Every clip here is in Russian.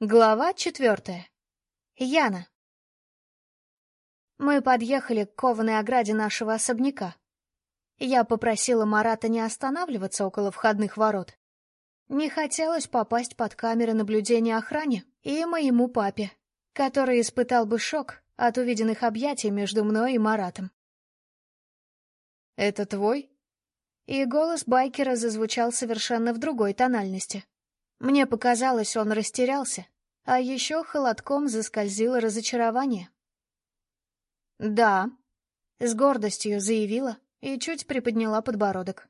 Глава четвертая. Яна. Мы подъехали к кованой ограде нашего особняка. Я попросила Марата не останавливаться около входных ворот. Не хотелось попасть под камеры наблюдения охране и моему папе, который испытал бы шок от увиденных объятий между мной и Маратом. «Это твой?» И голос байкера зазвучал совершенно в другой тональности. Мне показалось, он растерялся, а еще холодком заскользило разочарование. «Да», — с гордостью заявила и чуть приподняла подбородок.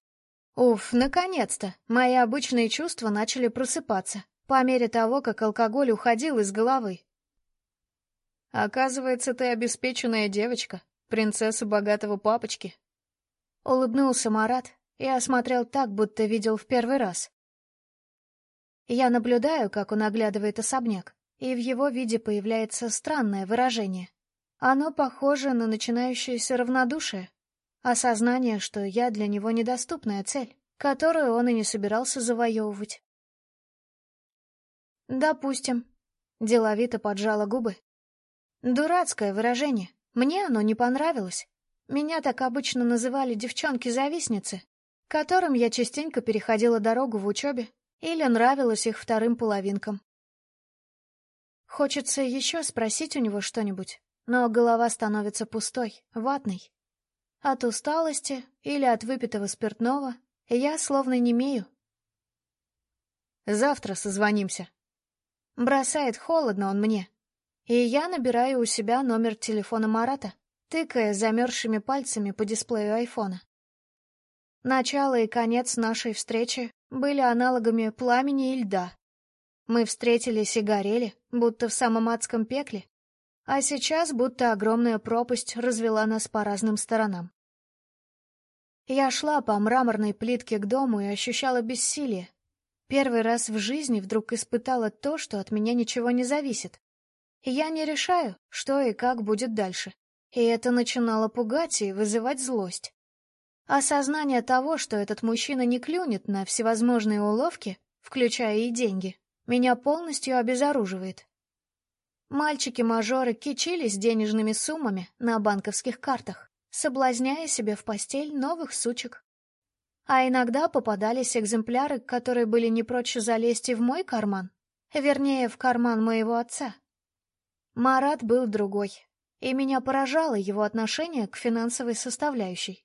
Уф, наконец-то! Мои обычные чувства начали просыпаться по мере того, как алкоголь уходил из головы. «Оказывается, ты обеспеченная девочка, принцесса богатого папочки». Улыбнулся Марат и осмотрел так, будто видел в первый раз. Я наблюдаю, как он оглядывает особняк, и в его виде появляется странное выражение. Оно похоже на начинающееся равнодушие, осознание, что я для него недоступная цель, которую он и не собирался завоевывать. «Допустим», — деловито поджала губы. «Дурацкое выражение. Мне оно не понравилось. Меня так обычно называли девчонки-завистницы, которым я частенько переходила дорогу в учебе или нравилось их вторым половинкам. Хочется еще спросить у него что-нибудь, но голова становится пустой, ватной. От усталости или от выпитого спиртного я словно не имею. Завтра созвонимся. Бросает холодно он мне. И я набираю у себя номер телефона Марата, тыкая замерзшими пальцами по дисплею айфона. Начало и конец нашей встречи были аналогами пламени и льда. Мы встретились и горели, будто в самом адском пекле, а сейчас будто огромная пропасть развела нас по разным сторонам. Я шла по мраморной плитке к дому и ощущала бессилие. Первый раз в жизни вдруг испытала то, что от меня ничего не зависит. Я не решаю, что и как будет дальше. И это начинало пугать и вызывать злость. Осознание того, что этот мужчина не клюнет на всевозможные уловки, включая и деньги, меня полностью обезоруживает. Мальчики-мажоры кичились денежными суммами на банковских картах, соблазняя себе в постель новых сучек. А иногда попадались экземпляры, которые были не прочь залезть и в мой карман, вернее, в карман моего отца. Марат был другой, и меня поражало его отношение к финансовой составляющей.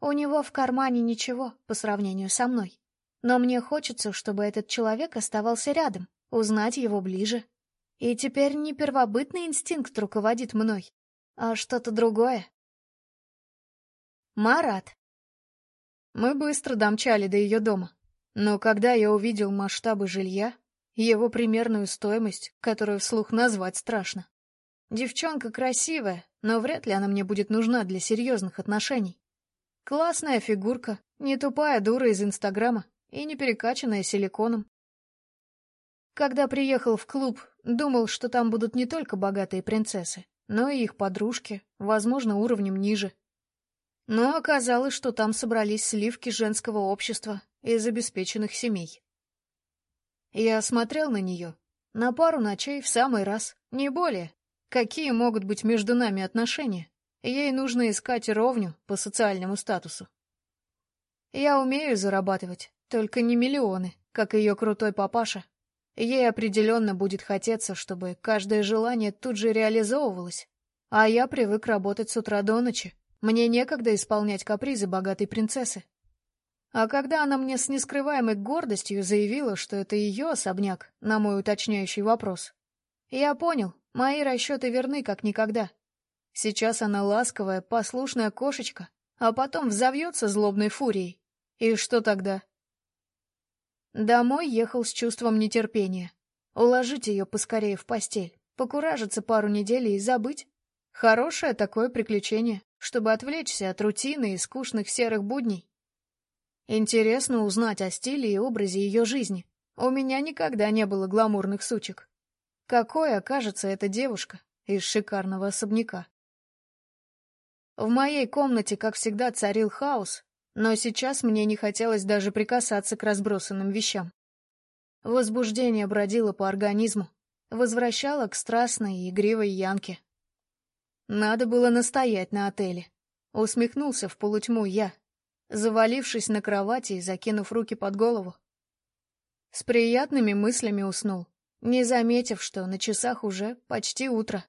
У него в кармане ничего по сравнению со мной. Но мне хочется, чтобы этот человек оставался рядом, узнать его ближе. И теперь не первобытный инстинкт руководит мной, а что-то другое. Марат. Мы быстро домчали до ее дома. Но когда я увидел масштабы жилья, его примерную стоимость, которую вслух назвать страшно. Девчонка красивая, но вряд ли она мне будет нужна для серьезных отношений. Классная фигурка, не тупая дура из Инстаграма и не перекачанная силиконом. Когда приехал в клуб, думал, что там будут не только богатые принцессы, но и их подружки, возможно, уровнем ниже. Но оказалось, что там собрались сливки женского общества из обеспеченных семей. Я смотрел на нее. На пару ночей в самый раз, не более. Какие могут быть между нами отношения? Ей нужно искать ровню по социальному статусу. Я умею зарабатывать, только не миллионы, как ее крутой папаша. Ей определенно будет хотеться, чтобы каждое желание тут же реализовывалось. А я привык работать с утра до ночи. Мне некогда исполнять капризы богатой принцессы. А когда она мне с нескрываемой гордостью заявила, что это ее особняк, на мой уточняющий вопрос, я понял, мои расчеты верны как никогда. Сейчас она ласковая, послушная кошечка, а потом взовьется злобной фурией. И что тогда? Домой ехал с чувством нетерпения. Уложить ее поскорее в постель, покуражиться пару недель и забыть. Хорошее такое приключение, чтобы отвлечься от рутины и скучных серых будней. Интересно узнать о стиле и образе ее жизни. У меня никогда не было гламурных сучек. Какой окажется эта девушка из шикарного особняка? В моей комнате, как всегда, царил хаос, но сейчас мне не хотелось даже прикасаться к разбросанным вещам. Возбуждение бродило по организму, возвращало к страстной игривой Янке. Надо было настоять на отеле. Усмехнулся в полутьму я, завалившись на кровати и закинув руки под голову. С приятными мыслями уснул, не заметив, что на часах уже почти утро.